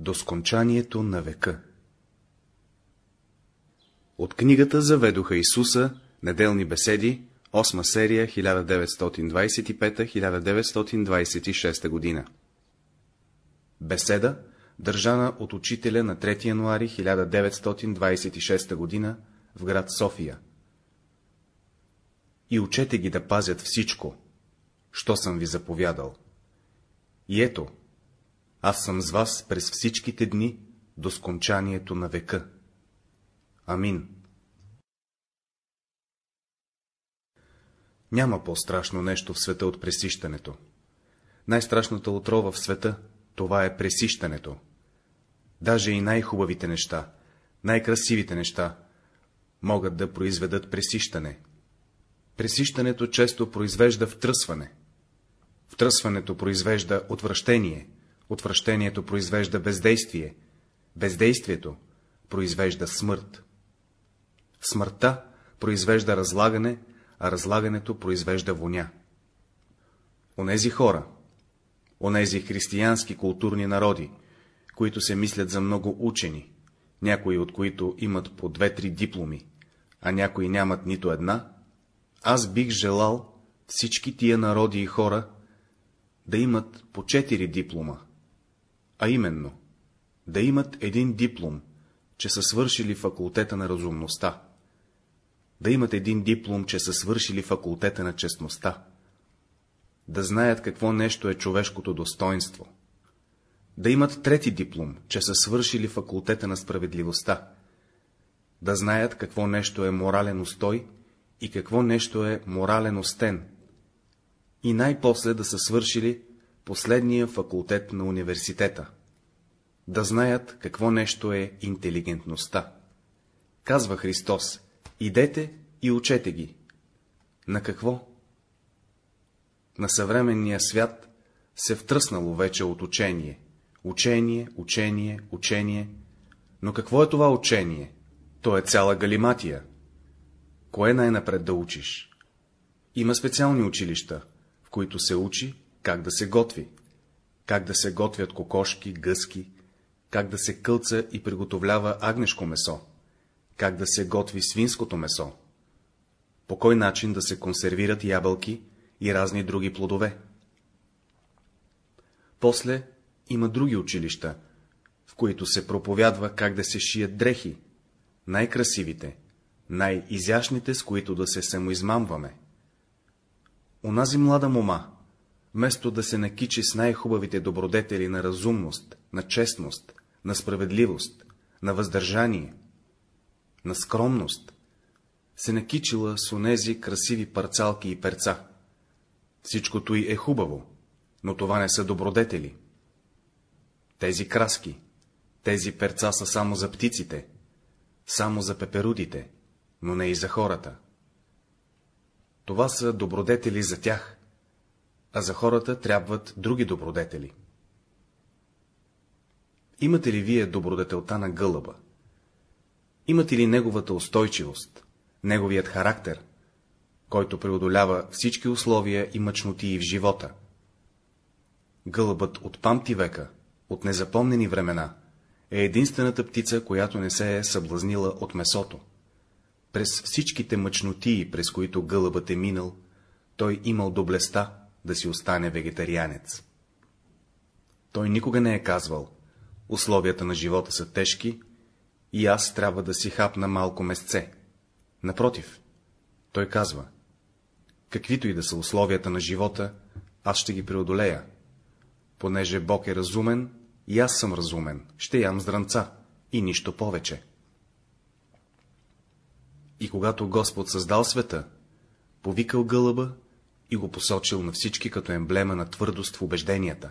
до скончанието на века. От книгата Заведоха Исуса, неделни беседи, 8 серия, 1925-1926 година. Беседа, държана от учителя на 3 януари 1926 година в град София. И учете ги да пазят всичко, що съм ви заповядал. И ето, аз съм с вас през всичките дни до скончанието на века. Амин. Няма по-страшно нещо в света от пресищането. Най-страшната отрова в света, това е пресищането. Даже и най-хубавите неща, най-красивите неща, могат да произведат пресищане. Пресищането често произвежда втръсване. Втръсването произвежда отвращение, отвращението произвежда бездействие, бездействието произвежда смърт. Смъртта произвежда разлагане, а разлагането произвежда воня. Онези хора, онези християнски културни народи, които се мислят за много учени, някои от които имат по две-три дипломи, а някои нямат нито една, аз бих желал всички тия народи и хора да имат по четири диплома, а именно, да имат един диплом, че са свършили факултета на разумността, да имат един диплом, че са свършили факултета на честността, да знаят какво нещо е човешкото достоинство, да имат трети диплом, че са свършили факултета на справедливостта, да знаят какво нещо е морален устой и какво нещо е морален остен, и най-после да са свършили последния факултет на университета, да знаят какво нещо е интелигентността. Казва Христос, идете и учете ги. На какво? На съвременния свят се втръснало вече от учение. Учение, учение, учение. Но какво е това учение? То е цяла галиматия. Кое най-напред да учиш? Има специални училища, в които се учи как да се готви, как да се готвят кокошки, гъски, как да се кълца и приготовлява агнешко месо, как да се готви свинското месо, по кой начин да се консервират ябълки и разни други плодове. После има други училища, в които се проповядва как да се шият дрехи, най-красивите, най-изящните, с които да се самоизмамваме. Унази млада мома, вместо да се накичи с най-хубавите добродетели на разумност, на честност, на справедливост, на въздържание, на скромност, се накичила с онези красиви парцалки и перца. Всичкото й е хубаво, но това не са добродетели. Тези краски, тези перца са само за птиците, само за пеперудите, но не и за хората. Това са добродетели за тях, а за хората трябват други добродетели. Имате ли вие добродетелта на гълъба? Имате ли неговата устойчивост, неговият характер, който преодолява всички условия и мъчноти в живота? Гълъбът от памти века, от незапомнени времена, е единствената птица, която не се е съблазнила от месото. През всичките мъчноти, през които гълъбът е минал, той имал доблеста да си остане вегетарианец. Той никога не е казвал, условията на живота са тежки и аз трябва да си хапна малко месце. Напротив, той казва, каквито и да са условията на живота, аз ще ги преодолея. Понеже Бог е разумен, и аз съм разумен, ще ям здранца и нищо повече. И когато Господ създал света, повикал гълъба и го посочил на всички като емблема на твърдост в убежденията.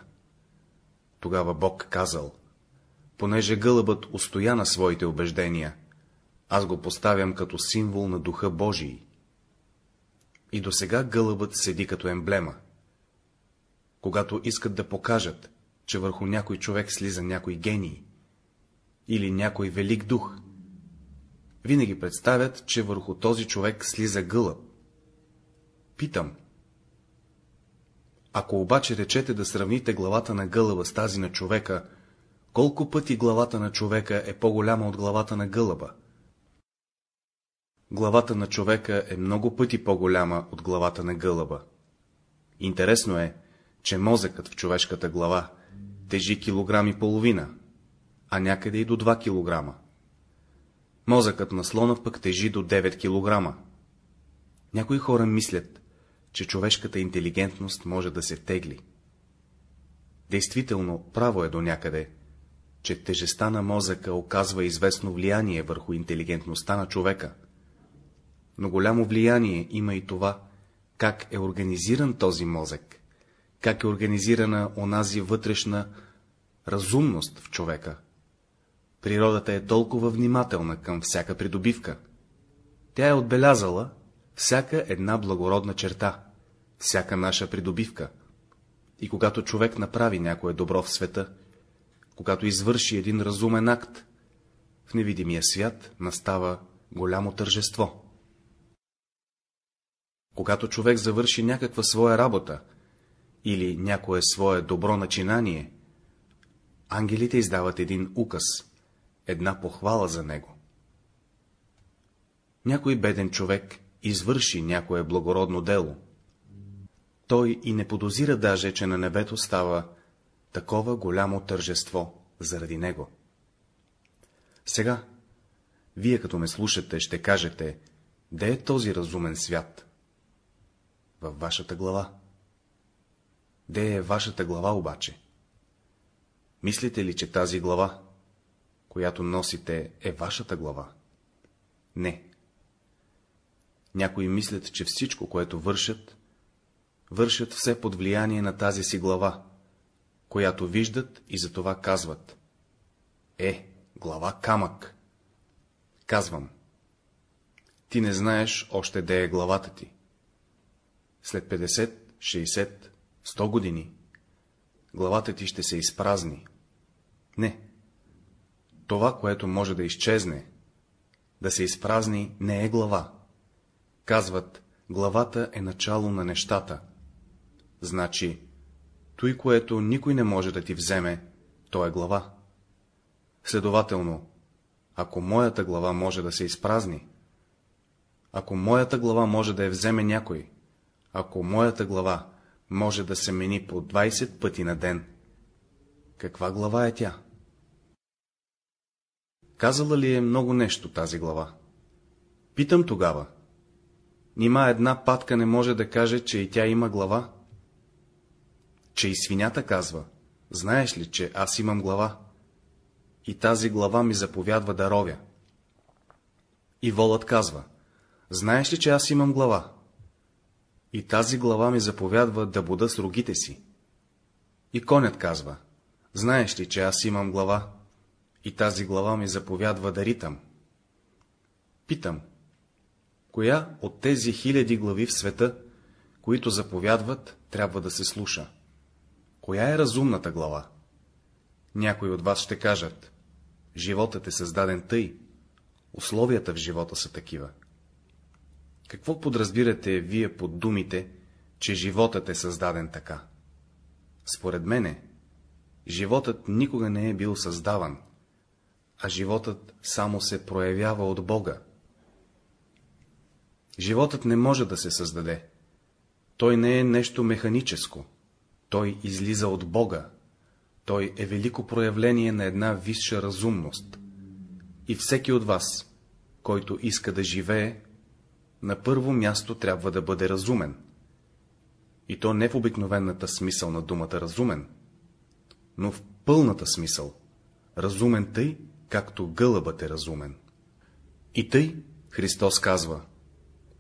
Тогава Бог казал, понеже гълъбът устоя на своите убеждения, аз го поставям като символ на Духа Божий. И до сега гълъбът седи като емблема. Когато искат да покажат, че върху някой човек слиза някой гений или някой велик дух, винаги представят, че върху този човек слиза гълъб. Питам. Ако обаче речете да сравните главата на гълъба с тази на човека, колко пъти главата на човека е по-голяма от главата на гълъба? Главата на човека е много пъти по-голяма от главата на гълъба. Интересно е, че мозъкът в човешката глава тежи килограм и половина, а някъде и до 2 килограма. Мозъкът на слона пък тежи до 9 килограма. Някои хора мислят, че човешката интелигентност може да се тегли. Действително, право е до някъде, че тежестта на мозъка оказва известно влияние върху интелигентността на човека. Но голямо влияние има и това, как е организиран този мозък, как е организирана онази вътрешна разумност в човека. Природата е толкова внимателна към всяка придобивка. Тя е отбелязала всяка една благородна черта, всяка наша придобивка. И когато човек направи някое добро в света, когато извърши един разумен акт, в невидимия свят настава голямо тържество. Когато човек завърши някаква своя работа или някое свое добро начинание, ангелите издават един указ, една похвала за него. Някой беден човек извърши някое благородно дело. Той и не подозира даже, че на небето става такова голямо тържество заради него. Сега, вие като ме слушате, ще кажете, де е този разумен свят? Във вашата глава. Де е вашата глава обаче? Мислите ли, че тази глава, която носите, е вашата глава? Не. Някои мислят, че всичко, което вършат, вършат все под влияние на тази си глава, която виждат и за това казват. Е, глава камък. Казвам. Ти не знаеш още де е главата ти. След 50, 60, 100 години главата ти ще се изпразни. Не. Това, което може да изчезне, да се изпразни, не е глава. Казват, главата е начало на нещата. Значи, той, което никой не може да ти вземе, то е глава. Следователно, ако моята глава може да се изпразни, ако моята глава може да я вземе някой, ако моята глава може да се мени по 20 пъти на ден, каква глава е тя? Казала ли е много нещо тази глава? Питам тогава. Нима една патка не може да каже, че и тя има глава? Че и свинята казва, знаеш ли, че аз имам глава? И тази глава ми заповядва да ровя. И волът казва, знаеш ли, че аз имам глава? И тази глава ми заповядва да буда с рогите си. И конят казва, знаеш ли, че аз имам глава? И тази глава ми заповядва да ритам. Питам, коя от тези хиляди глави в света, които заповядват, трябва да се слуша? Коя е разумната глава? Някои от вас ще кажат, животът е създаден тъй, условията в живота са такива. Какво подразбирате вие под думите, че животът е създаден така? Според мене, животът никога не е бил създаван, а животът само се проявява от Бога. Животът не може да се създаде. Той не е нещо механическо. Той излиза от Бога. Той е велико проявление на една висша разумност. И всеки от вас, който иска да живее, на първо място трябва да бъде разумен. И то не в обикновената смисъл на думата разумен, но в пълната смисъл. Разумен тъй, както гълъбът е разумен. И тъй Христос казва,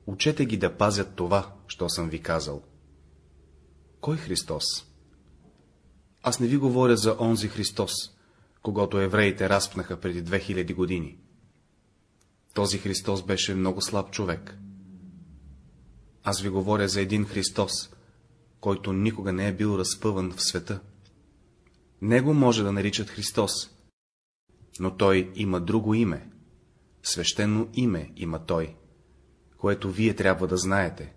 учете ги да пазят това, що съм ви казал. Кой Христос? Аз не ви говоря за онзи Христос, когато евреите разпнаха преди 2000 години. Този Христос беше много слаб човек. Аз ви говоря за един Христос, който никога не е бил разпъван в света. Него може да наричат Христос, но той има друго име, свещено име има той, което вие трябва да знаете.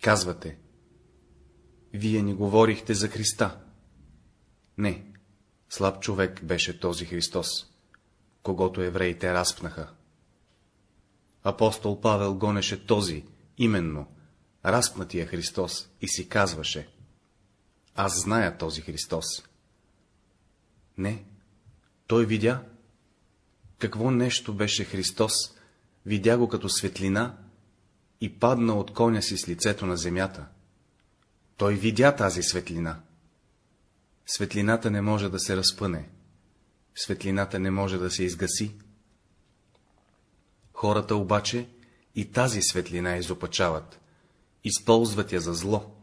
Казвате, вие ни говорихте за Христа. Не, Слаб човек беше този Христос, когато евреите разпнаха. Апостол Павел гонеше този, именно, разпнатия Христос и си казваше Аз зная този Христос. Не, той видя. Какво нещо беше Христос, видя го като светлина и падна от коня си с лицето на земята. Той видя тази светлина. Светлината не може да се разпъне. Светлината не може да се изгаси. Хората обаче и тази светлина изопачават, използват я за зло.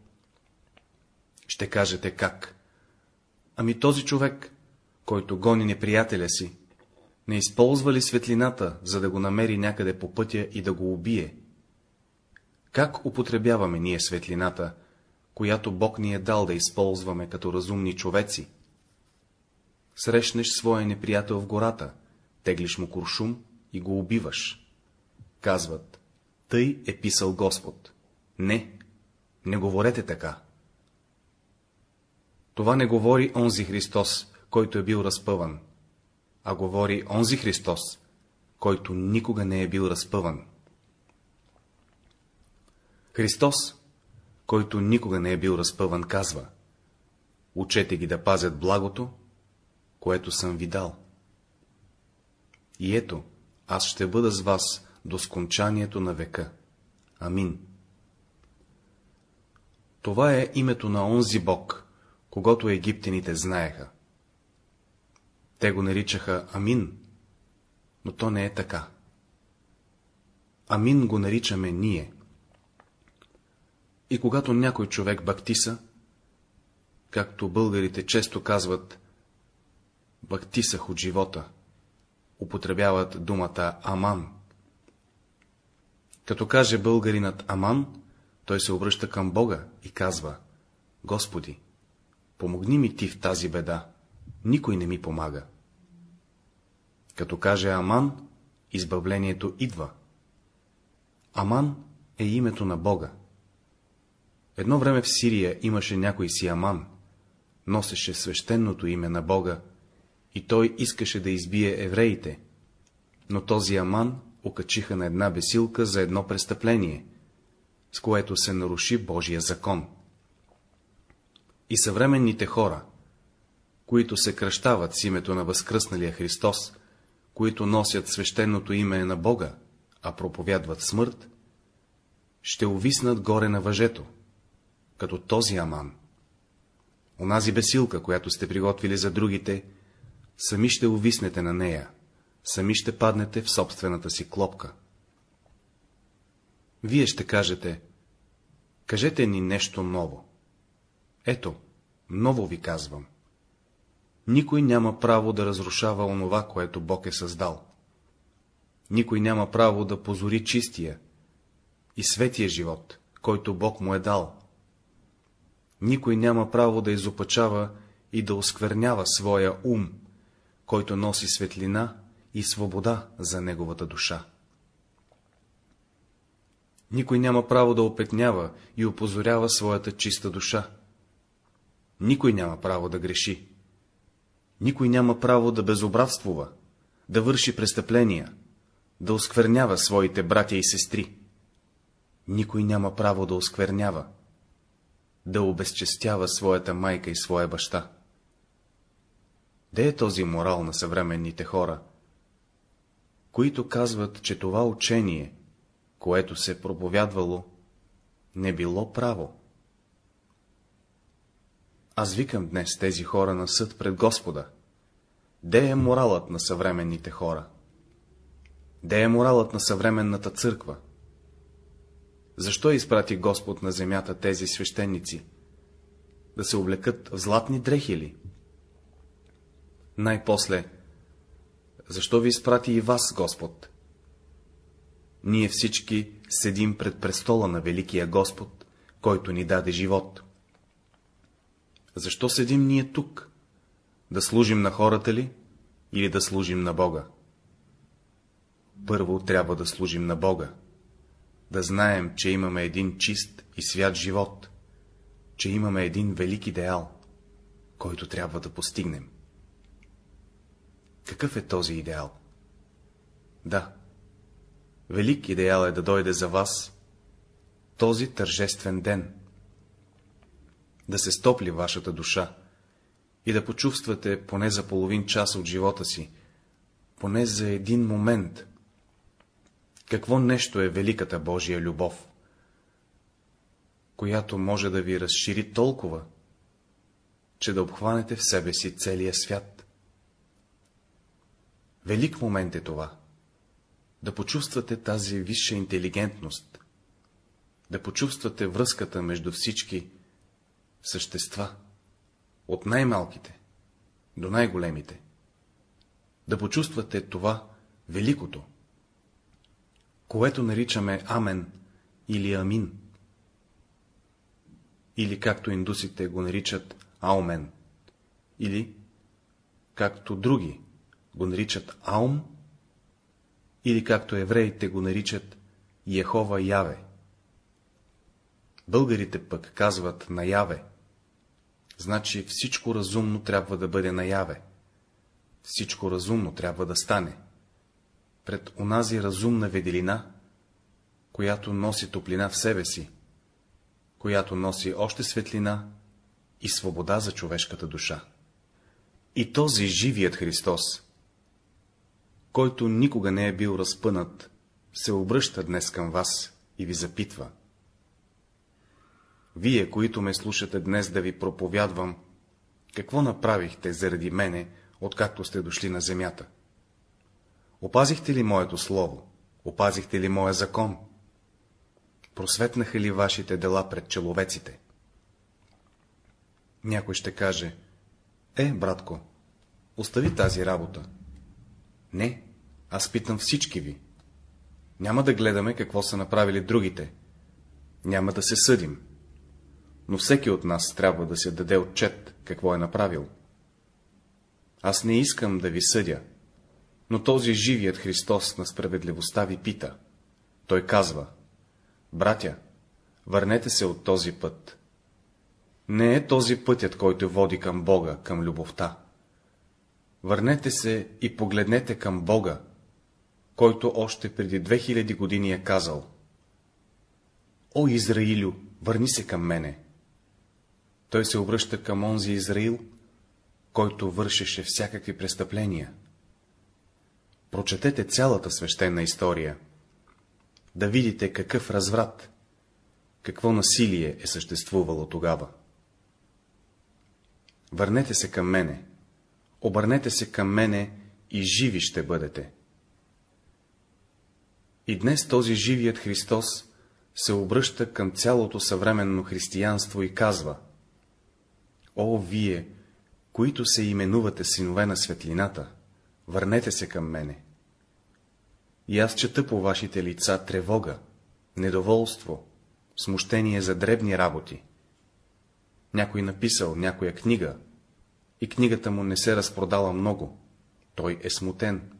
Ще кажете как? Ами този човек, който гони неприятеля си, не използва ли светлината, за да го намери някъде по пътя и да го убие? Как употребяваме ние светлината, която Бог ни е дал да използваме като разумни човеци? Срещнеш своя неприятел в гората, теглиш му куршум и го убиваш. Казват, тъй е писал Господ. Не, не говорете така. Това не говори онзи Христос, който е бил разпъван, а говори онзи Христос, който никога не е бил разпъван. Христос, който никога не е бил разпъван, казва Учете ги да пазят благото, което съм ви дал. И ето, аз ще бъда с вас до скончанието на века. Амин. Това е името на онзи Бог, когато египтяните знаеха. Те го наричаха Амин, но то не е така. Амин го наричаме ние. И когато някой човек бактиса, както българите често казват, бактисах от живота, употребяват думата Аман. Като каже българинът Аман, той се обръща към Бога и казва, Господи, помогни ми ти в тази беда, никой не ми помага. Като каже Аман, избавлението идва. Аман е името на Бога. Едно време в Сирия имаше някой си Аман, носеше свещеното име на Бога и той искаше да избие евреите, но този Аман окачиха на една бесилка за едно престъпление, с което се наруши Божия закон. И съвременните хора, които се кръщават с името на възкръсналия Христос, които носят свещеното име на Бога, а проповядват смърт, ще увиснат горе на въжето, като този Аман. Онази бесилка, която сте приготвили за другите, сами ще увиснете на нея, сами ще паднете в собствената си клопка. Вие ще кажете, кажете ни нещо ново. Ето, ново ви казвам. Никой няма право да разрушава онова, което Бог е създал. Никой няма право да позори чистия и светия живот, който Бог му е дал. Никой няма право да изопачава и да осквернява своя ум, който носи светлина и свобода за неговата душа. Никой няма право да опетнява и опозорява своята чиста душа. Никой няма право да греши. Никой няма право да безобразствува, да върши престъпления, да осквернява своите братя и сестри. Никой няма право да осквернява, да обезчестява своята майка и своя баща. Де е този морал на съвременните хора, които казват, че това учение, което се проповядвало, не било право? Аз викам днес тези хора на съд пред Господа. Де е моралът на съвременните хора? Де е моралът на съвременната църква? Защо изпрати Господ на земята тези свещеници? Да се облекат в златни дрехи ли? Най-после, защо ви изпрати и вас, Господ? Ние всички седим пред престола на Великия Господ, който ни даде живот. Защо седим ние тук? Да служим на хората ли или да служим на Бога? Първо трябва да служим на Бога, да знаем, че имаме един чист и свят живот, че имаме един велик идеал, който трябва да постигнем. Какъв е този идеал? Да, велик идеал е да дойде за вас този тържествен ден, да се стопли вашата душа и да почувствате поне за половин час от живота си, поне за един момент, какво нещо е великата Божия любов, която може да ви разшири толкова, че да обхванете в себе си целия свят. Велик момент е това, да почувствате тази висша интелигентност, да почувствате връзката между всички същества, от най-малките до най-големите, да почувствате това великото, което наричаме Амен или Амин, или както индусите го наричат Аумен, или както други го наричат Аум, или както евреите го наричат Ехова Яве. Българите пък казват наяве. Значи всичко разумно трябва да бъде наяве. Всичко разумно трябва да стане. Пред онази разумна веделина, която носи топлина в себе си, която носи още светлина и свобода за човешката душа. И този живият Христос, който никога не е бил разпънат, се обръща днес към вас и ви запитва. Вие, които ме слушате днес да ви проповядвам, какво направихте заради мене, откакто сте дошли на земята? Опазихте ли моето слово? Опазихте ли моя закон? Просветнаха ли вашите дела пред человеците? Някой ще каже, е, братко, остави тази работа. Не, аз питам всички ви. Няма да гледаме какво са направили другите. Няма да се съдим. Но всеки от нас трябва да се даде отчет, какво е направил. Аз не искам да ви съдя, но този живият Христос на справедливостта ви пита. Той казва, братя, върнете се от този път. Не е този пътят, който води към Бога, към любовта. Върнете се и погледнете към Бога, който още преди 2000 години е казал. О, Израилю, върни се към мене. Той се обръща към онзи Израил, който вършеше всякакви престъпления. Прочетете цялата свещена история, да видите какъв разврат, какво насилие е съществувало тогава. Върнете се към мене, обърнете се към мене и живи ще бъдете. И днес този живият Христос се обръща към цялото съвременно християнство и казва О, вие, които се именувате синове на светлината, върнете се към мене. И аз чета по вашите лица тревога, недоволство, смущение за дребни работи. Някой написал някоя книга, и книгата му не се разпродала много. Той е смутен.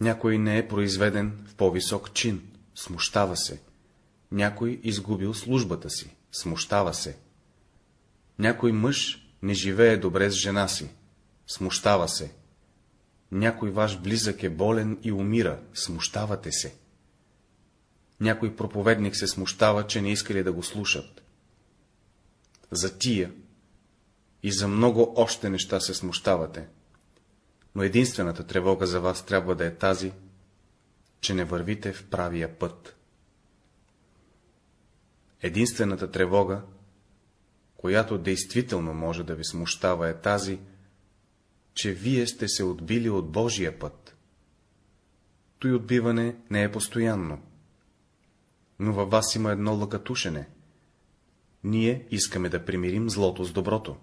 Някой не е произведен в по-висок чин, смущава се. Някой изгубил службата си, смущава се. Някой мъж не живее добре с жена си, смущава се. Някой ваш близък е болен и умира, смущавате се. Някой проповедник се смущава, че не искали да го слушат. За тия и за много още неща се смущавате, но единствената тревога за вас трябва да е тази, че не вървите в правия път. Единствената тревога, която действително може да ви смущава е тази, че вие сте се отбили от Божия път. Той отбиване не е постоянно, но във вас има едно лъкатушене. Ние искаме да примирим злото с доброто.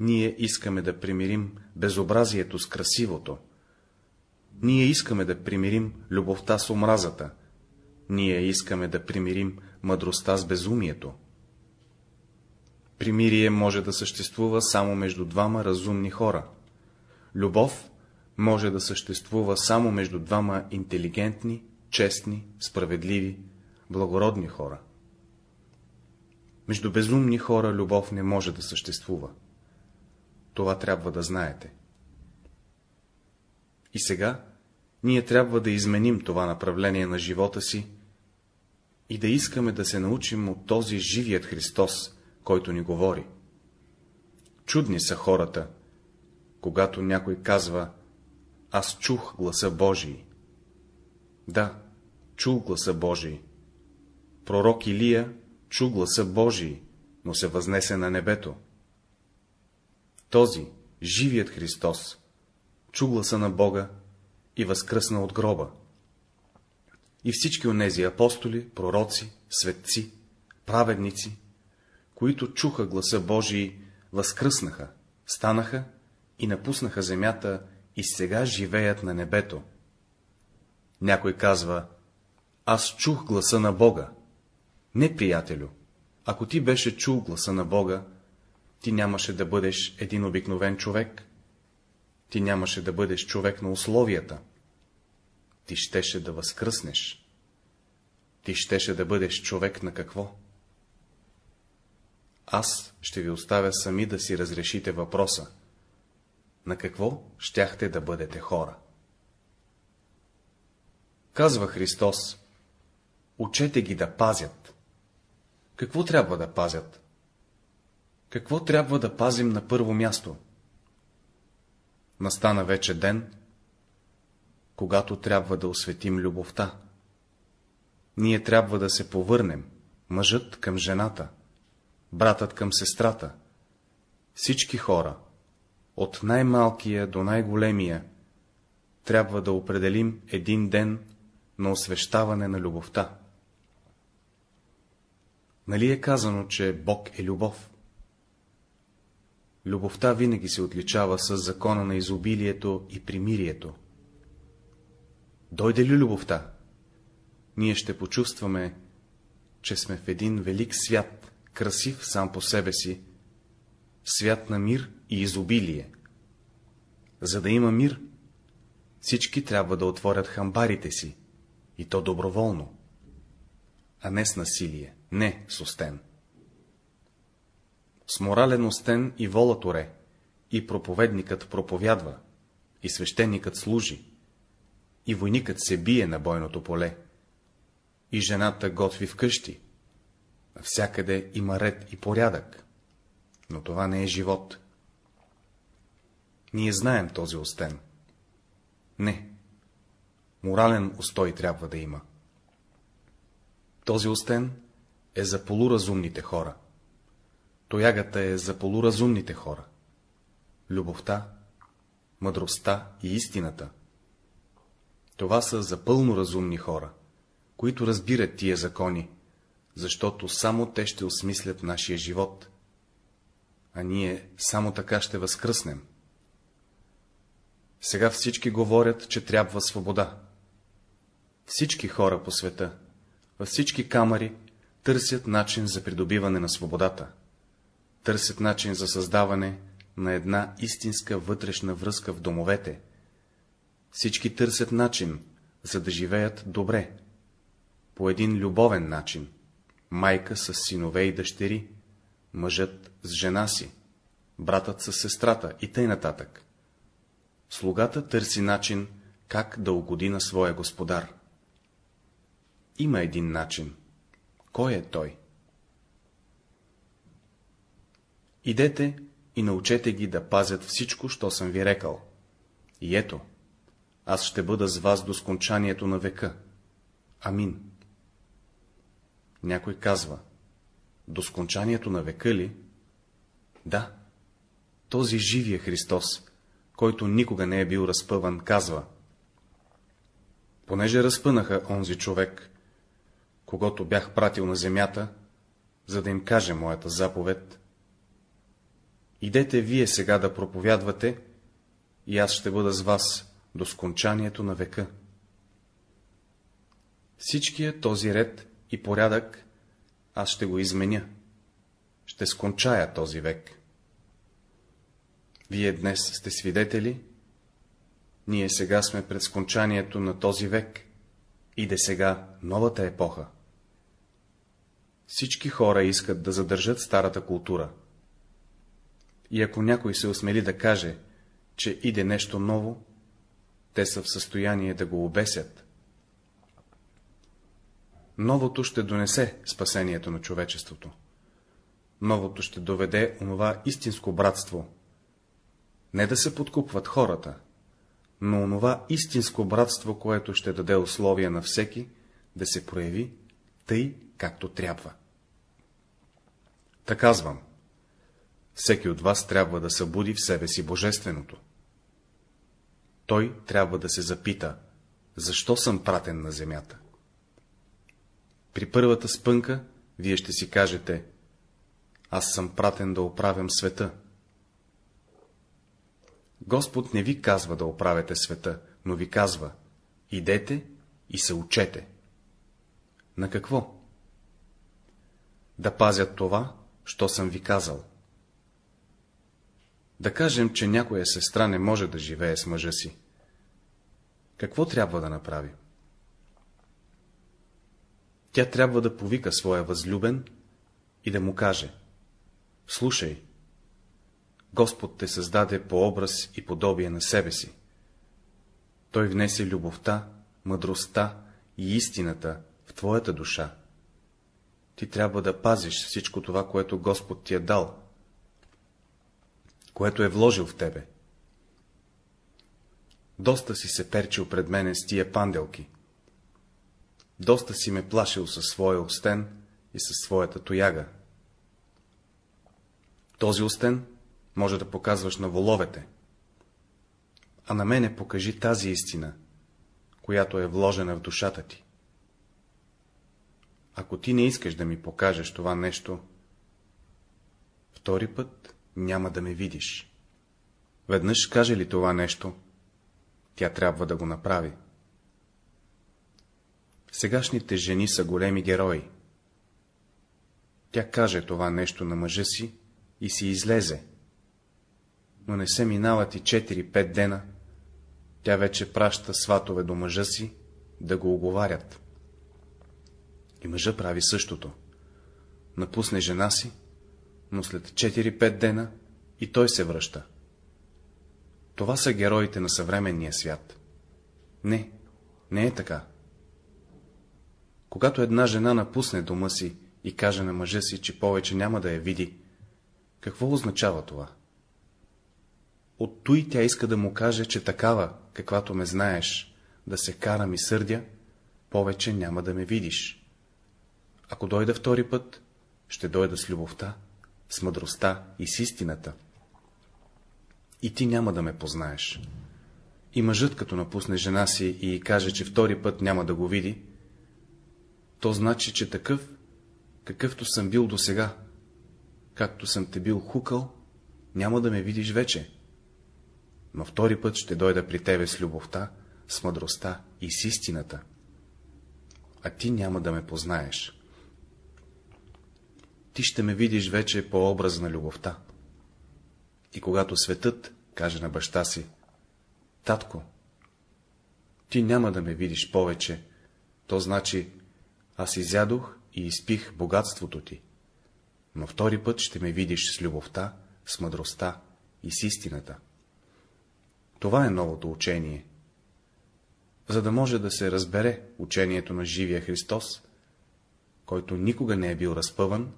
Ние искаме да примирим безобразието с красивото. Ние искаме да примирим любовта с омразата. Ние искаме да примирим мъдростта с безумието. Примирие може да съществува само между двама разумни хора. Любов може да съществува само между двама интелигентни, честни, справедливи, благородни хора. Между безумни хора любов не може да съществува. Това трябва да знаете. И сега ние трябва да изменим това направление на живота си и да искаме да се научим от този живият Христос, който ни говори. Чудни са хората, когато някой казва, аз чух гласа Божий. Да, чул гласа Божий. Пророк Илия чу гласа Божий, но се възнесе на небето. Този, живият Христос, чу гласа на Бога и възкръсна от гроба. И всички онези апостоли, пророци, светци, праведници, които чуха гласа Божий, възкръснаха, станаха и напуснаха земята и сега живеят на небето. Някой казва, аз чух гласа на Бога. Не, приятелю, ако ти беше чул гласа на Бога, ти нямаше да бъдеш един обикновен човек, ти нямаше да бъдеш човек на условията, ти щеше да възкръснеш, ти щеше да бъдеш човек на какво? Аз ще ви оставя сами да си разрешите въпроса, на какво щяхте да бъдете хора. Казва Христос, учете ги да пазят. Какво трябва да пазят? Какво трябва да пазим на първо място? Настана вече ден, когато трябва да осветим любовта. Ние трябва да се повърнем, мъжът към жената, братът към сестрата, всички хора, от най-малкия до най-големия, трябва да определим един ден на освещаване на любовта. Нали е казано, че Бог е любов? Любовта винаги се отличава с закона на изобилието и примирието. Дойде ли любовта? Ние ще почувстваме, че сме в един велик свят, красив сам по себе си, свят на мир и изобилие. За да има мир, всички трябва да отворят хамбарите си, и то доброволно, а не с насилие, не с остен. С морален остен и вола торе, и проповедникът проповядва, и свещеникът служи, и войникът се бие на бойното поле, и жената готви вкъщи. Навсякъде има ред и порядък, но това не е живот. Ние знаем този остен. Не. Морален устой трябва да има. Този остен е за полуразумните хора. Тоягата е за полуразумните хора. Любовта, мъдростта и истината. Това са за пълно разумни хора, които разбират тия закони, защото само те ще осмислят нашия живот, а ние само така ще възкръснем. Сега всички говорят, че трябва свобода. Всички хора по света, във всички камери, търсят начин за придобиване на свободата. Търсят начин за създаване на една истинска вътрешна връзка в домовете. Всички търсят начин, за да живеят добре, по един любовен начин, майка с синове и дъщери, мъжът с жена си, братът с сестрата и тъй нататък. Слугата търси начин, как да угоди на своя господар. Има един начин. Кой е той? Идете и научете ги да пазят всичко, що съм ви рекал. И ето, аз ще бъда с вас до скончанието на века. Амин. Някой казва, до скончанието на века ли? Да, този живия Христос, който никога не е бил разпъван, казва, понеже разпънаха онзи човек, когато бях пратил на земята, за да им каже моята заповед, идете вие сега да проповядвате, и аз ще бъда с вас до скончанието на века. Всичкият този ред и порядък аз ще го изменя, ще скончая този век. Вие днес сте свидетели, ние сега сме пред скончанието на този век, иде сега новата епоха. Всички хора искат да задържат старата култура. И ако някой се осмели да каже, че иде нещо ново, те са в състояние да го обесят. Новото ще донесе спасението на човечеството. Новото ще доведе онова истинско братство. Не да се подкупват хората, но онова истинско братство, което ще даде условия на всеки да се прояви тъй, както трябва. Та казвам, всеки от вас трябва да събуди в себе си Божественото. Той трябва да се запита, защо съм пратен на земята. При първата спънка вие ще си кажете, аз съм пратен да оправям света. Господ не ви казва да оправяте света, но ви казва, идете и се учете. На какво? Да пазят това, що съм ви казал. Да кажем, че някоя сестра не може да живее с мъжа си. Какво трябва да направи? Тя трябва да повика своя възлюбен и да му каже — Слушай, Господ те създаде по образ и подобие на себе си. Той внесе любовта, мъдростта и истината в твоята душа. Ти трябва да пазиш всичко това, което Господ ти е дал, което е вложил в тебе. Доста си се перчил пред мене с тия панделки. Доста си ме плашил със своя остен и със своята тояга. Този остен може да показваш на воловете, а на мене покажи тази истина, която е вложена в душата ти. Ако ти не искаш да ми покажеш това нещо, втори път няма да ме видиш. Веднъж каже ли това нещо, тя трябва да го направи. Сегашните жени са големи герои. Тя каже това нещо на мъжа си и си излезе. Но не се минават и 4-5 дена, тя вече праща сватове до мъжа си, да го оговарят. И мъжа прави същото. Напусне жена си, но след 4-5 дена и той се връща. Това са героите на съвременния свят. Не, не е така. Когато една жена напусне дома си и каже на мъжа си, че повече няма да я види, какво означава това? От той тя иска да му каже, че такава, каквато ме знаеш, да се карам и сърдя, повече няма да ме видиш. Ако дойда втори път, ще дойда с любовта, с мъдростта и с истината. И ти няма да ме познаеш. И мъжът, като напусне жена си и каже, че втори път няма да го види, то значи, че такъв, какъвто съм бил досега, както съм те бил хукал, няма да ме видиш вече. Но втори път ще дойда при тебе с любовта, с мъдростта и с истината. А ти няма да ме познаеш. Ти ще ме видиш вече по образ на любовта. И когато светът каже на баща си, Татко, ти няма да ме видиш повече, то значи, аз изядох и изпих богатството ти, но втори път ще ме видиш с любовта, с мъдростта и с истината. Това е новото учение. За да може да се разбере учението на живия Христос, който никога не е бил разпъван,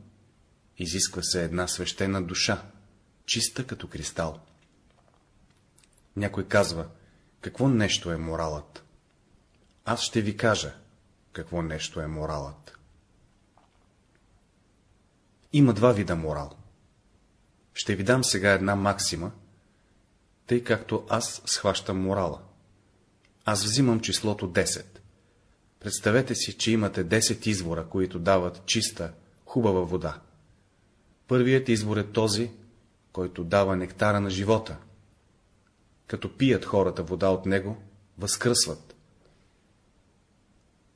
изисква се една свещена душа, чиста като кристал. Някой казва, какво нещо е моралът? Аз ще ви кажа, какво нещо е моралът. Има два вида морал. Ще ви дам сега една максима, тъй както аз схващам морала. Аз взимам числото 10. Представете си, че имате 10 извора, които дават чиста, хубава вода. Първият извор е този, който дава нектара на живота. Като пият хората вода от него, възкръсват.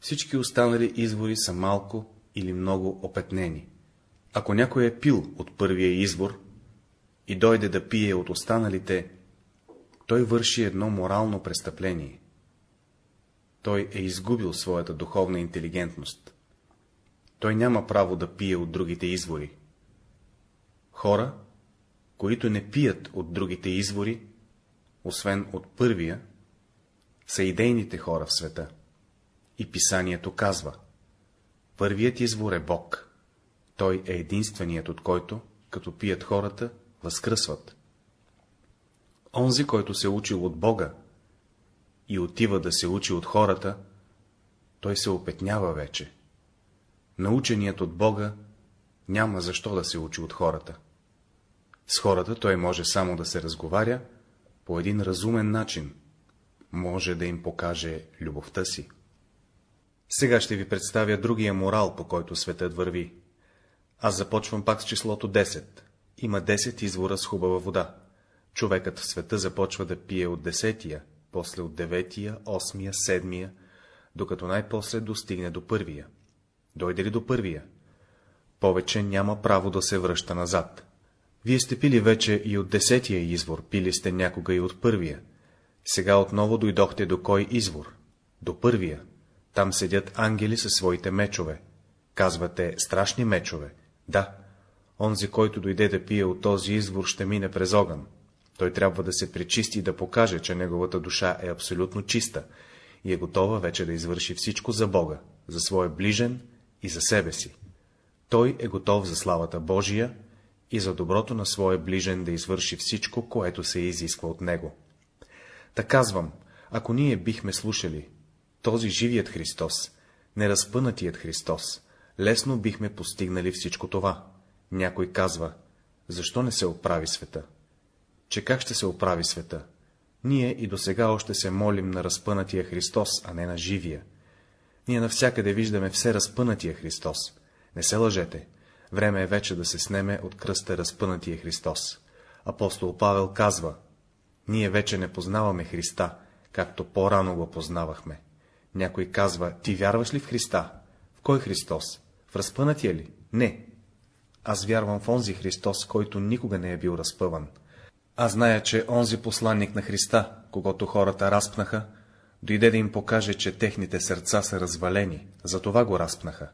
Всички останали извори са малко или много опетнени. Ако някой е пил от първия извор и дойде да пие от останалите, той върши едно морално престъпление. Той е изгубил своята духовна интелигентност. Той няма право да пие от другите извори. Хора, които не пият от другите извори, освен от първия, са идейните хора в света. И писанието казва. Първият извор е Бог. Той е единственият, от който, като пият хората, възкръсват. Онзи, който се учил от Бога и отива да се учи от хората, той се опетнява вече. Наученият от Бога няма защо да се учи от хората. С хората той може само да се разговаря по един разумен начин, може да им покаже любовта си. Сега ще ви представя другия морал, по който светът върви. Аз започвам пак с числото 10. Има 10 извора с хубава вода. Човекът в света започва да пие от десетия, после от деветия, осмия, седмия, докато най-после достигне до първия. Дойде ли до първия? Повече няма право да се връща назад. Вие сте пили вече и от десетия извор, пили сте някога и от първия. Сега отново дойдохте до кой извор? До първия. Там седят ангели със своите мечове. Казвате, страшни мечове. Да, онзи, който дойде да пие от този извор, ще мине през огън. Той трябва да се пречисти и да покаже, че неговата душа е абсолютно чиста и е готова вече да извърши всичко за Бога, за своя ближен и за себе си. Той е готов за славата Божия и за доброто на своя ближен да извърши всичко, което се изисква от него. Та казвам, ако ние бихме слушали този живият Христос, неразпънатият Христос, лесно бихме постигнали всичко това. Някой казва, защо не се оправи света? Че как ще се оправи света? Ние и до сега още се молим на разпънатия Христос, а не на живия. Ние навсякъде виждаме все разпънатия Христос. Не се лъжете. Време е вече да се снеме от кръста разпънатия Христос. Апостол Павел казва, ние вече не познаваме Христа, както по-рано го познавахме. Някой казва, ти вярваш ли в Христа? В кой Христос? В разпънатия ли? Не. Аз вярвам в онзи Христос, който никога не е бил разпъван. Аз зная, че онзи посланник на Христа, когато хората разпнаха, дойде да им покаже, че техните сърца са развалени, затова го разпнаха.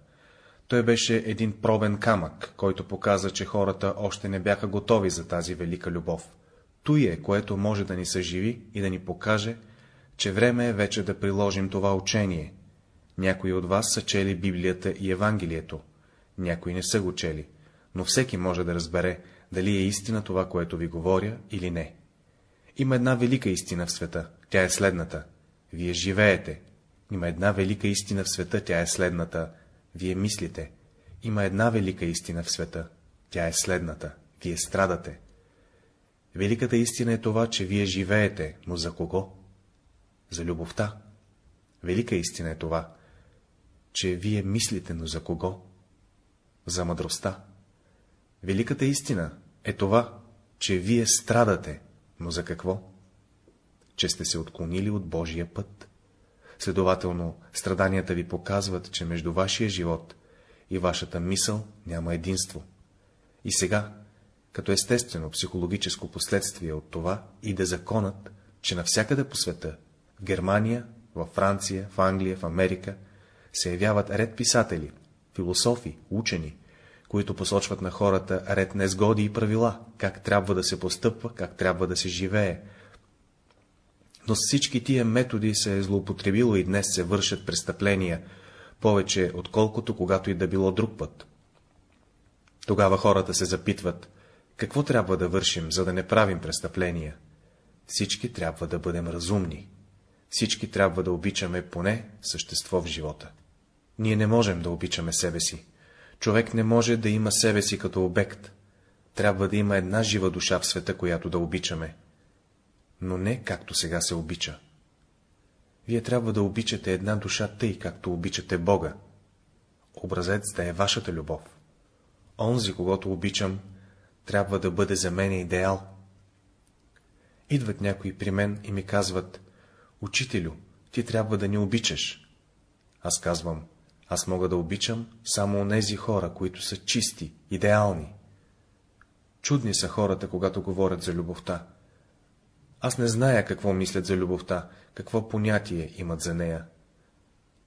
Той беше един пробен камък, който показа, че хората още не бяха готови за тази велика любов. Той е, което може да ни съживи и да ни покаже, че време е вече да приложим това учение. Някои от вас са чели Библията и Евангелието, някои не са го чели, но всеки може да разбере, дали е истина това, което ви говоря, или не. Има една велика истина в света, тя е следната. Вие живеете. Има една велика истина в света, тя е следната. Вие мислите. Има една велика истина в света, тя е следната. Вие страдате. Великата истина е това, че вие живеете, но за кого? За любовта. Велика истина е това, че вие мислите, но за кого? За мъдростта. Великата истина е това, че вие страдате, но за какво? Че сте се отклонили от Божия път. Следователно, страданията ви показват, че между вашия живот и вашата мисъл няма единство. И сега, като естествено психологическо последствие от това, иде законът, че навсякъде по света, в Германия, във Франция, в Англия, в Америка, се явяват ред писатели, философи, учени, които посочват на хората ред незгоди и правила, как трябва да се постъпва, как трябва да се живее. Но с всички тия методи се е злоупотребило и днес се вършат престъпления, повече отколкото когато и да било друг път. Тогава хората се запитват, какво трябва да вършим, за да не правим престъпления? Всички трябва да бъдем разумни. Всички трябва да обичаме поне същество в живота. Ние не можем да обичаме себе си. Човек не може да има себе си като обект. Трябва да има една жива душа в света, която да обичаме. Но не както сега се обича. Вие трябва да обичате една душа тъй, както обичате Бога. Образец да е вашата любов. Онзи, когато обичам, трябва да бъде за мен идеал. Идват някои при мен и ми казват, Учителю, ти трябва да ни обичаш. Аз казвам, аз мога да обичам само онези хора, които са чисти, идеални. Чудни са хората, когато говорят за любовта. Аз не зная какво мислят за любовта, какво понятие имат за нея.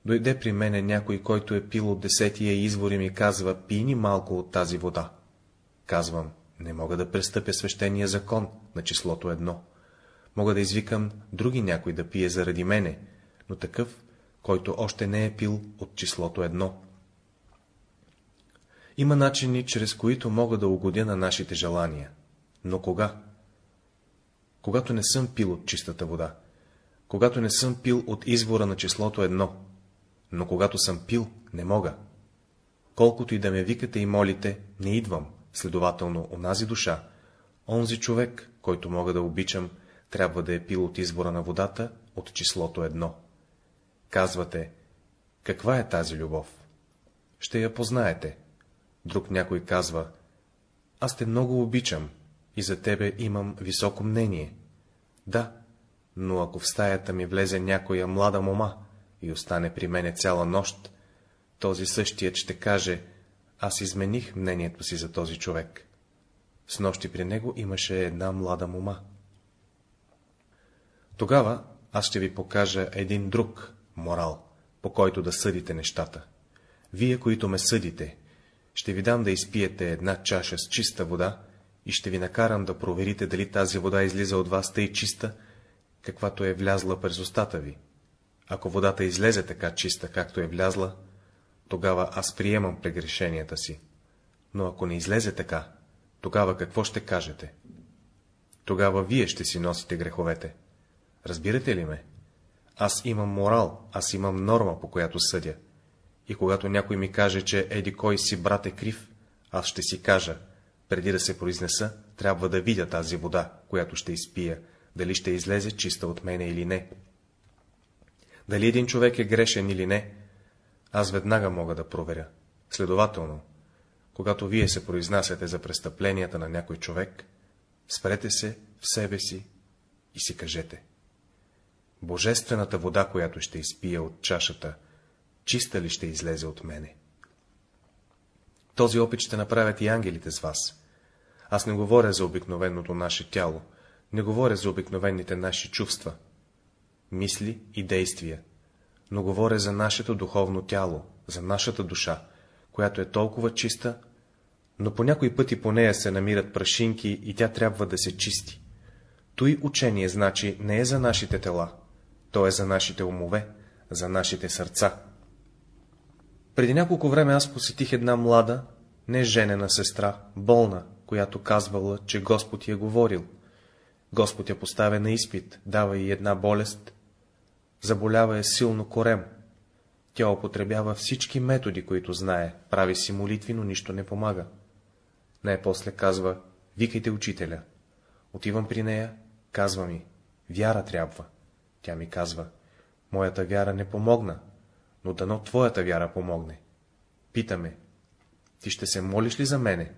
Дойде при мене някой, който е пил от десетия извор и ми казва, пий ни малко от тази вода. Казвам, не мога да престъпя свещения закон на числото едно. Мога да извикам други някой да пие заради мене, но такъв, който още не е пил от числото едно. Има начини, чрез които мога да угодя на нашите желания. Но кога? Когато не съм пил от чистата вода, когато не съм пил от извора на числото едно, но когато съм пил, не мога. Колкото и да ме викате и молите, не идвам, следователно, онази душа, онзи човек, който мога да обичам, трябва да е пил от извора на водата от числото едно. Казвате, каква е тази любов? Ще я познаете. Друг някой казва, аз те много обичам и за тебе имам високо мнение. Да, но ако в стаята ми влезе някоя млада мома и остане при мене цяла нощ, този същият ще каже, аз измених мнението си за този човек. С нощи при него имаше една млада мома. Тогава аз ще ви покажа един друг морал, по който да съдите нещата. Вие, които ме съдите, ще ви дам да изпиете една чаша с чиста вода и ще ви накарам да проверите дали тази вода излиза от вас тъй чиста, каквато е влязла през устата ви. Ако водата излезе така чиста, както е влязла, тогава аз приемам прегрешенията си. Но ако не излезе така, тогава какво ще кажете? Тогава вие ще си носите греховете. Разбирате ли ме? Аз имам морал, аз имам норма, по която съдя. И когато някой ми каже, че еди кой си брат е крив, аз ще си кажа, преди да се произнеса, трябва да видя тази вода, която ще изпия, дали ще излезе чиста от мене или не. Дали един човек е грешен или не, аз веднага мога да проверя. Следователно, когато вие се произнасяте за престъпленията на някой човек, спрете се в себе си и си кажете. Божествената вода, която ще изпия от чашата, чиста ли ще излезе от мене? Този опит ще направят и ангелите с вас. Аз не говоря за обикновеното наше тяло, не говоря за обикновените наши чувства, мисли и действия, но говоря за нашето духовно тяло, за нашата душа, която е толкова чиста, но по някои пъти по нея се намират прашинки и тя трябва да се чисти. Той учение значи не е за нашите тела, то е за нашите умове, за нашите сърца. Преди няколко време аз посетих една млада, неженена сестра, болна, която казвала, че Господ я говорил. Господ я поставя на изпит, дава и една болест, заболява е силно корем. Тя употребява всички методи, които знае, прави си молитви, но нищо не помага. Най-после казва, викайте учителя. Отивам при нея, казва ми, вяра трябва. Тя ми казва, моята вяра не помогна, но дано твоята вяра помогне. Питаме, ти ще се молиш ли за мене?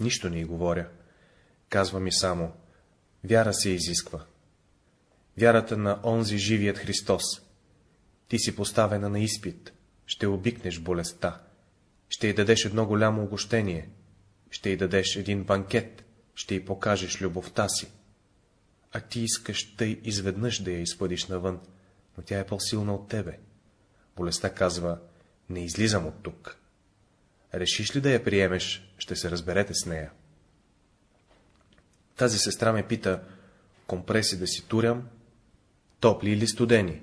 Нищо не й говоря. Казва ми само, вяра се изисква. Вярата на онзи живият Христос. Ти си поставена на изпит, ще обикнеш болестта, ще й дадеш едно голямо огощение, ще й дадеш един банкет, ще й покажеш любовта си. А ти искаш тъй изведнъж да я изпъдиш навън, но тя е по-силна от тебе. Болестта казва, не излизам от тук. Решиш ли да я приемеш, ще се разберете с нея. Тази сестра ме пита, компреси да си турям, топли или студени.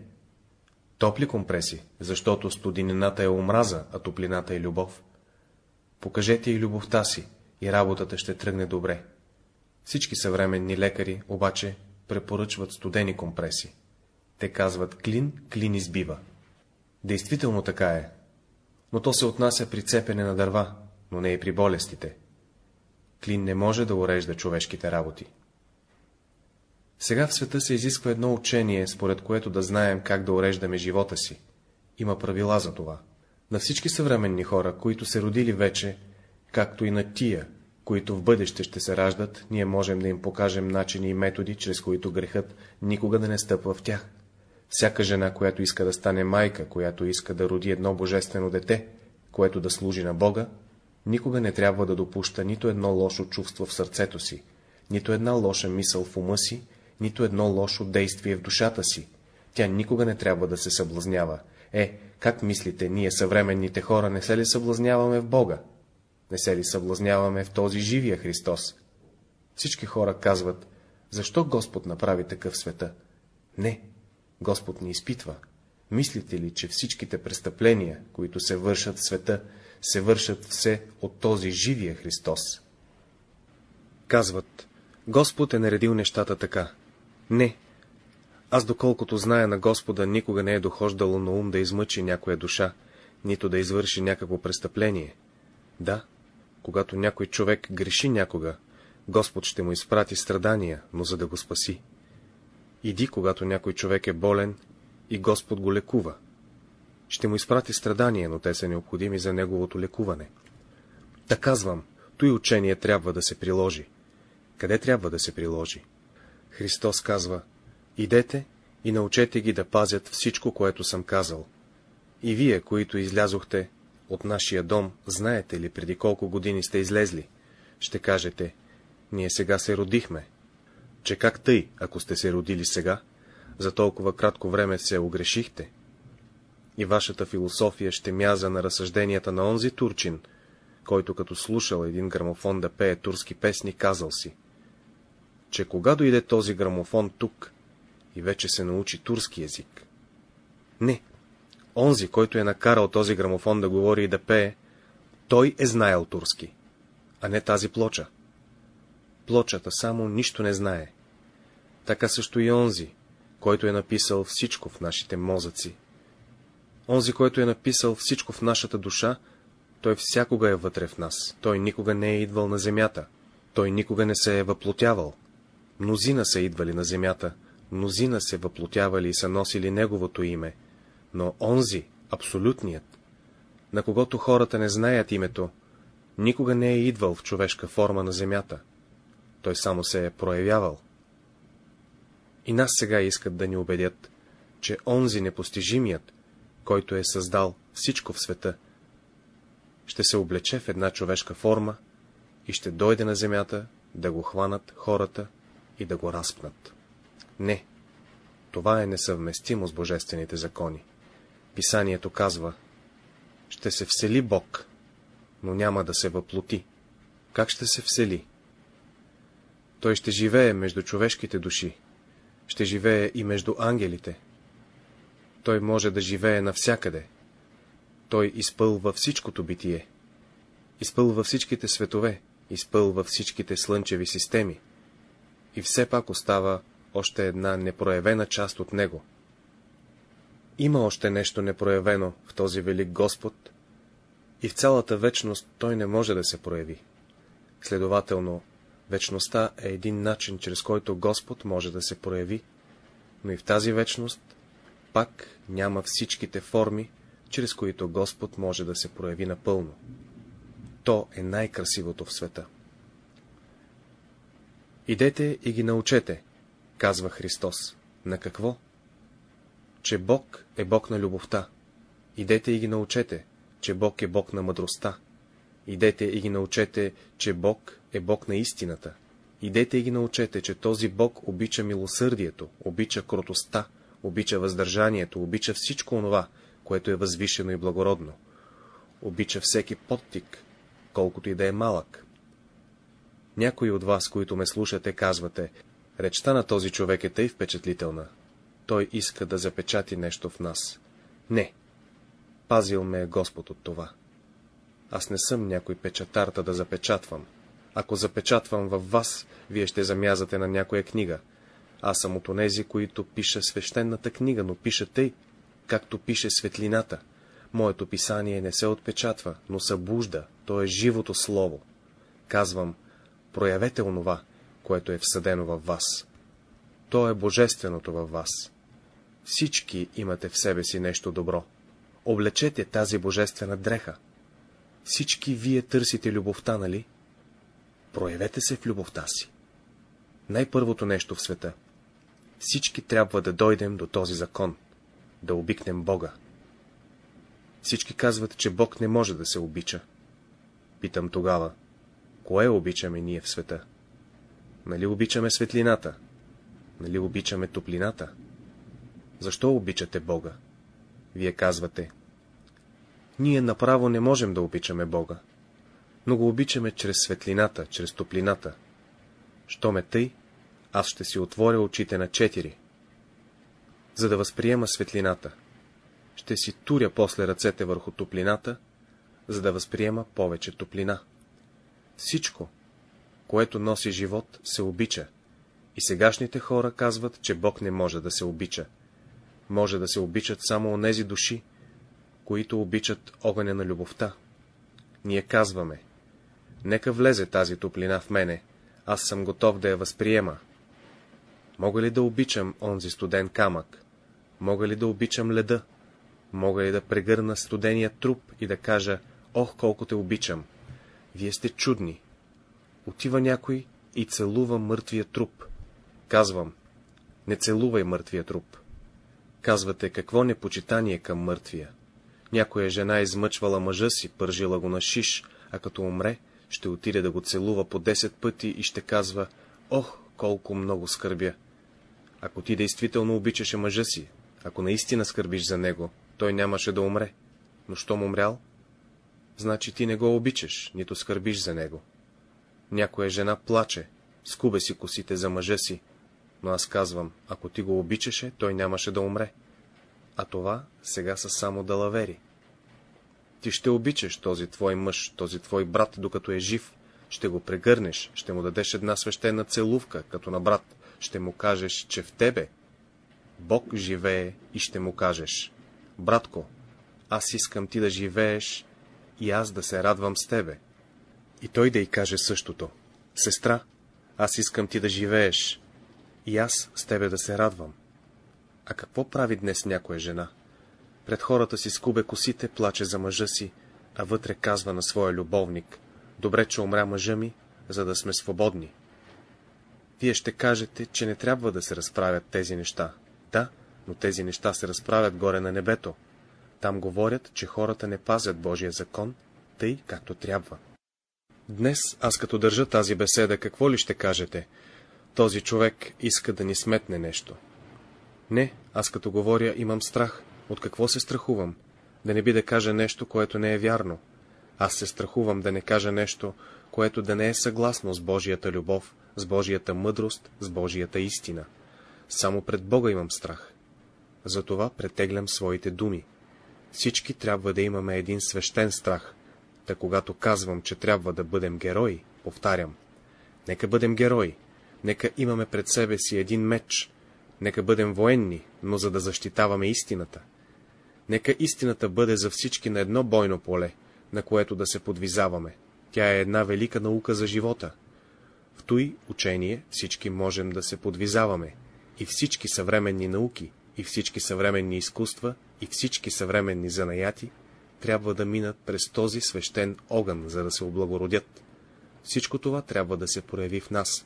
Топли компреси, защото студенината е омраза, а топлината е любов. Покажете и любовта си, и работата ще тръгне добре. Всички съвременни лекари обаче препоръчват студени компреси. Те казват клин, клин избива. Действително така е. Но то се отнася при цепене на дърва, но не и при болестите. Клин не може да урежда човешките работи. Сега в света се изисква едно учение, според което да знаем как да уреждаме живота си. Има правила за това. На всички съвременни хора, които се родили вече, както и на тия, които в бъдеще ще се раждат, ние можем да им покажем начини и методи, чрез които грехът никога да не стъпва в тях. Всяка жена, която иска да стане майка, която иска да роди едно божествено дете, което да служи на Бога, никога не трябва да допуща нито едно лошо чувство в сърцето си, нито една лоша мисъл в ума си, нито едно лошо действие в душата си. Тя никога не трябва да се съблазнява. Е, как мислите, ние съвременните хора не се ли съблазняваме в Бога? Не се ли съблазняваме в този живия Христос? Всички хора казват, Защо Господ направи такъв света? Не, Господ ни изпитва. Мислите ли, че всичките престъпления, които се вършат в света, се вършат все от този живия Христос? Казват, Господ е наредил нещата така. Не. Аз доколкото зная на Господа, никога не е дохождало на ум да измъчи някоя душа, нито да извърши някакво престъпление. Да, когато някой човек греши някога, Господ ще му изпрати страдания, но за да го спаси. Иди, когато някой човек е болен, и Господ го лекува. Ще му изпрати страдания, но те са необходими за неговото лекуване. Та казвам, той учение трябва да се приложи. Къде трябва да се приложи? Христос казва, идете и научете ги да пазят всичко, което съм казал. И вие, които излязохте от нашия дом, знаете ли преди колко години сте излезли? Ще кажете, ние сега се родихме. Че как тъй, ако сте се родили сега, за толкова кратко време се огрешихте? И вашата философия ще мяза на разсъжденията на онзи турчин, който като слушал един грамофон да пее турски песни, казал си, че кога дойде този грамофон тук и вече се научи турски език. Не, онзи, който е накарал този грамофон да говори и да пее, той е знаел турски, а не тази плоча. Плочата само нищо не знае. Така също и онзи, който е написал всичко в нашите мозъци. Онзи, който е написал всичко в нашата душа, той всякога е вътре в нас, той никога не е идвал на земята, той никога не се е въплотявал. Мнозина са идвали на земята, мнозина се въплотявали и са носили неговото име, но онзи, абсолютният, на когото хората не знаят името, никога не е идвал в човешка форма на земята. Той само се е проявявал. И нас сега искат да ни убедят, че онзи непостижимият, който е създал всичко в света, ще се облече в една човешка форма и ще дойде на земята да го хванат хората и да го разпнат. Не, това е несъвместимо с божествените закони. Писанието казва, ще се всели Бог, но няма да се въплоти. Как ще се всели? Той ще живее между човешките души, ще живее и между ангелите. Той може да живее навсякъде. Той изпълва всичкото битие. Изпълва всичките светове, изпълва всичките слънчеви системи. И все пак остава още една непроявена част от него. Има още нещо непроявено в този велик Господ, и в цялата вечност той не може да се прояви. Следователно, вечността е един начин, чрез който Господ може да се прояви, но и в тази вечност пак няма всичките форми, чрез които Господ може да се прояви напълно. То е най-красивото в света. Идете и ги научете, казва Христос. На какво? Че Бог е Бог на любовта. Идете и ги научете, че Бог е Бог на мъдростта. Идете и ги научете, че Бог е Бог на истината. Идете и ги научете, че този Бог обича милосърдието, обича кротостта, обича въздържанието, обича всичко онова, което е възвишено и благородно. Обича всеки подтик, колкото и да е малък. Някои от вас, които ме слушате, казвате, речта на този човек е тъй впечатлителна. Той иска да запечати нещо в нас. Не. Пазил ме е Господ от това. Аз не съм някой печатарта да запечатвам. Ако запечатвам във вас, вие ще замязате на някоя книга. Аз съм от онези, които пиша свещената книга, но пиша тъй, както пише светлината. Моето писание не се отпечатва, но събужда, то е живото слово. Казвам, проявете онова, което е всъдено във вас. То е божественото във вас. Всички имате в себе си нещо добро. Облечете тази божествена дреха. Всички вие търсите любовта, нали? Проявете се в любовта си. Най-първото нещо в света. Всички трябва да дойдем до този закон, да обикнем Бога. Всички казват, че Бог не може да се обича. Питам тогава, кое обичаме ние в света? Нали обичаме светлината? Нали обичаме топлината? Защо обичате Бога? Вие казвате, ние направо не можем да обичаме Бога, но го обичаме чрез светлината, чрез топлината. Що ме тъй, аз ще си отворя очите на четири, за да възприема светлината. Ще си туря после ръцете върху топлината, за да възприема повече топлина. Всичко, което носи живот, се обича. И сегашните хора казват, че Бог не може да се обича. Може да се обичат само онези души, които обичат огъня на любовта. Ние казваме, нека влезе тази топлина в мене, аз съм готов да я възприема. Мога ли да обичам онзи студен камък? Мога ли да обичам леда? Мога ли да прегърна студения труп и да кажа, ох, колко те обичам? Вие сте чудни. Отива някой и целува мъртвия труп. Казвам, не целувай мъртвия труп. Казвате, какво непочитание към мъртвия. Някоя жена измъчвала мъжа си, пържила го на шиш, а като умре, ще отиде да го целува по 10 пъти и ще казва, ох, колко много скърбя. Ако ти действително обичаше мъжа си, ако наистина скърбиш за него, той нямаше да умре. Но щом умрял, значи ти не го обичаш, нито скърбиш за него. Някоя жена плаче, скубе си косите за мъжа си, но аз казвам, ако ти го обичаше, той нямаше да умре. А това сега са само далавери. Ти ще обичаш този твой мъж, този твой брат, докато е жив, ще го прегърнеш, ще му дадеш една свещена целувка, като на брат, ще му кажеш, че в тебе Бог живее и ще му кажеш, братко, аз искам ти да живееш и аз да се радвам с тебе. И той да й каже същото, сестра, аз искам ти да живееш и аз с тебе да се радвам. А какво прави днес някоя жена? Пред хората си скубе косите, плаче за мъжа си, а вътре казва на своя любовник, добре, че умря мъжа ми, за да сме свободни. Вие ще кажете, че не трябва да се разправят тези неща. Да, но тези неща се разправят горе на небето. Там говорят, че хората не пазят Божия закон, тъй както трябва. Днес, аз като държа тази беседа, какво ли ще кажете? Този човек иска да ни сметне нещо. Не, аз като говоря имам страх. От какво се страхувам? Да не би да кажа нещо, което не е вярно. Аз се страхувам да не кажа нещо, което да не е съгласно с Божията любов, с Божията мъдрост, с Божията истина. Само пред Бога имам страх. Затова претеглям своите думи. Всички трябва да имаме един свещен страх. Та когато казвам, че трябва да бъдем герои, повтарям. Нека бъдем герои. Нека имаме пред себе си един меч. Нека бъдем военни, но за да защитаваме истината. Нека истината бъде за всички на едно бойно поле, на което да се подвизаваме. Тя е една велика наука за живота. В той учение всички можем да се подвизаваме, и всички съвременни науки, и всички съвременни изкуства, и всички съвременни занаяти трябва да минат през този свещен огън, за да се облагородят. Всичко това трябва да се прояви в нас.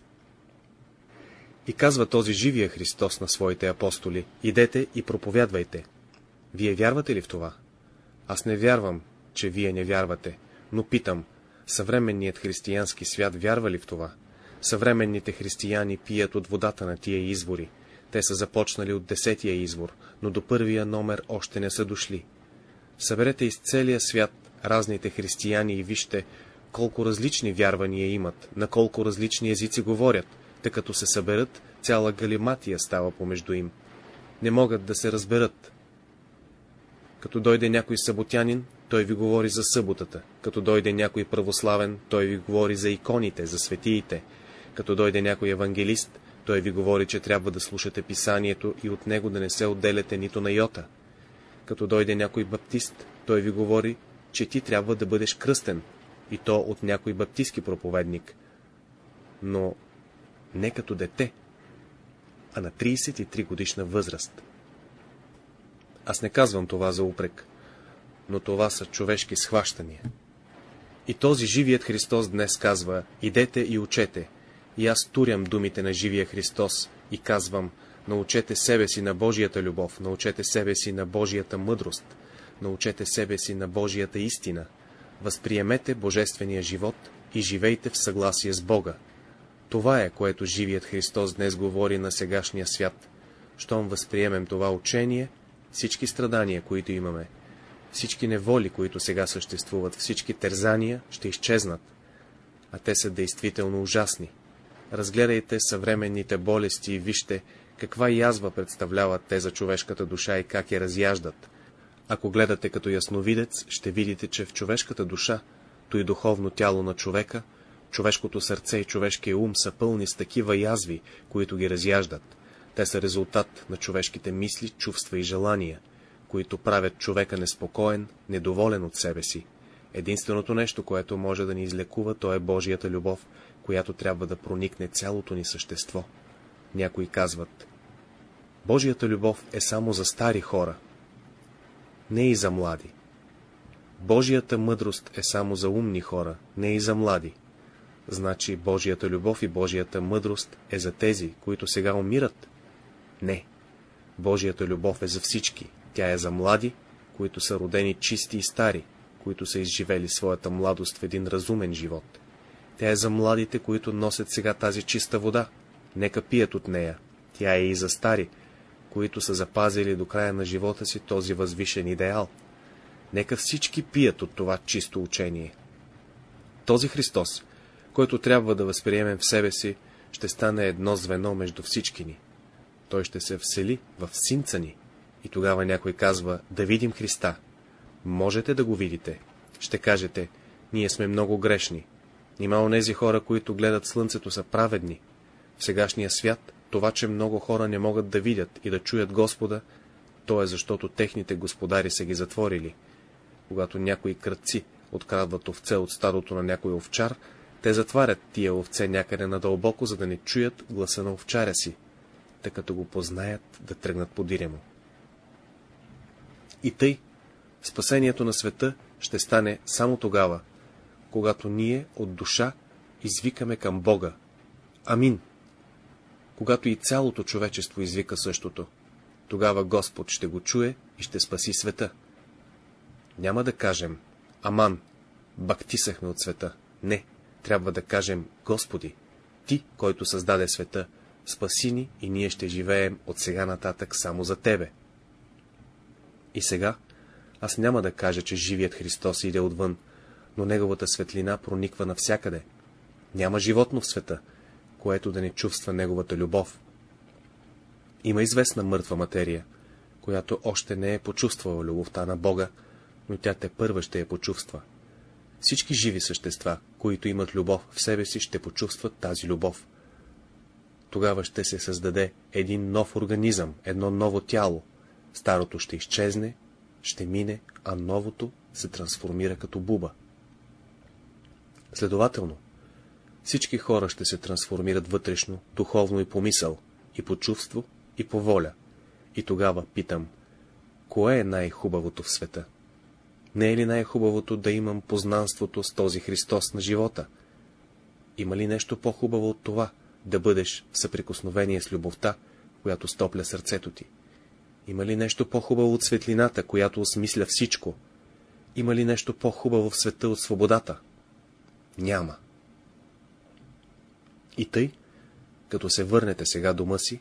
И казва този живия Христос на своите апостоли, идете и проповядвайте. Вие вярвате ли в това? Аз не вярвам, че вие не вярвате, но питам, съвременният християнски свят вярва ли в това? Съвременните християни пият от водата на тия извори. Те са започнали от десетия извор, но до първия номер още не са дошли. Съберете из целия свят разните християни и вижте, колко различни вярвания имат, на колко различни езици говорят, тъй като се съберат, цяла галиматия става помежду им. Не могат да се разберат. Като дойде някой съботянин, той ви говори за съботата. Като дойде някой православен, той ви говори за иконите, за светиите. Като дойде някой евангелист, той ви говори, че трябва да слушате писанието и от него да не се отделяте нито на йота. Като дойде някой баптист, той ви говори, че ти трябва да бъдеш кръстен, и то от някой баптистски проповедник. Но не като дете, а на 33 годишна възраст. Аз не казвам това за упрек, но това са човешки схващания. И този живият Христос днес казва, идете и учете, и аз турям думите на живия Христос и казвам, научете себе си на Божията любов, научете себе си на Божията мъдрост, научете себе си на Божията истина, възприемете Божествения живот и живейте в съгласие с Бога. Това е, което живият Христос днес говори на сегашния свят. Щом възприемем това учение, всички страдания, които имаме, всички неволи, които сега съществуват, всички терзания ще изчезнат, а те са действително ужасни. Разгледайте съвременните болести и вижте, каква язва представляват те за човешката душа и как я разяждат. Ако гледате като ясновидец, ще видите, че в човешката душа, то и духовно тяло на човека, човешкото сърце и човешкия ум са пълни с такива язви, които ги разяждат. Те са резултат на човешките мисли, чувства и желания, които правят човека неспокоен, недоволен от себе си. Единственото нещо, което може да ни излекува, то е Божията любов, която трябва да проникне цялото ни същество. Някои казват, Божията любов е само за стари хора, не и за млади. Божията мъдрост е само за умни хора, не и за млади. Значи Божията любов и Божията мъдрост е за тези, които сега умират? Не. Божията любов е за всички. Тя е за млади, които са родени чисти и стари, които са изживели своята младост в един разумен живот. Тя е за младите, които носят сега тази чиста вода. Нека пият от нея. Тя е и за стари, които са запазили до края на живота си този възвишен идеал. Нека всички пият от това чисто учение. Този Христос, който трябва да възприемем в себе си, ще стане едно звено между всички ни. Той ще се всели в синца ни. И тогава някой казва, да видим Христа. Можете да го видите. Ще кажете, ние сме много грешни. Нима онези хора, които гледат слънцето, са праведни. В сегашния свят, това, че много хора не могат да видят и да чуят Господа, то е защото техните господари са ги затворили. Когато някои кръци открадват овце от стадото на някой овчар, те затварят тия овце някъде надълбоко, за да не чуят гласа на овчаря си, тъй като го познаят да тръгнат по му. И тъй, спасението на света ще стане само тогава, когато ние от душа извикаме към Бога. Амин. Когато и цялото човечество извика същото, тогава Господ ще го чуе и ще спаси света. Няма да кажем, Аман, бактисахме от света. Не, трябва да кажем, Господи, Ти, който създаде света, спаси ни и ние ще живеем от сега нататък само за Тебе. И сега, аз няма да кажа, че живият Христос иде отвън, но неговата светлина прониква навсякъде. Няма животно в света, което да не чувства неговата любов. Има известна мъртва материя, която още не е почувствала любовта на Бога, но тя те първа ще я почувства. Всички живи същества, които имат любов в себе си, ще почувстват тази любов. Тогава ще се създаде един нов организъм, едно ново тяло. Старото ще изчезне, ще мине, а новото се трансформира като буба. Следователно, всички хора ще се трансформират вътрешно, духовно и по мисъл, и по чувство, и по воля. И тогава питам, кое е най-хубавото в света? Не е ли най-хубавото да имам познанството с този Христос на живота? Има ли нещо по-хубаво от това, да бъдеш в съприкосновение с любовта, която стопля сърцето ти? Има ли нещо по-хубаво от светлината, която осмисля всичко? Има ли нещо по-хубаво в света от свободата? Няма. И тъй, като се върнете сега дома си,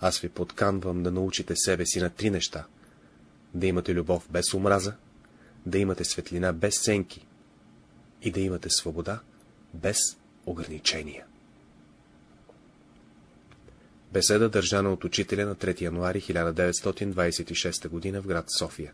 аз ви подканвам да научите себе си на три неща. Да имате любов без омраза, да имате светлина без сенки и да имате свобода без ограничения. Беседа държана от учителя на 3 януари 1926 г. в град София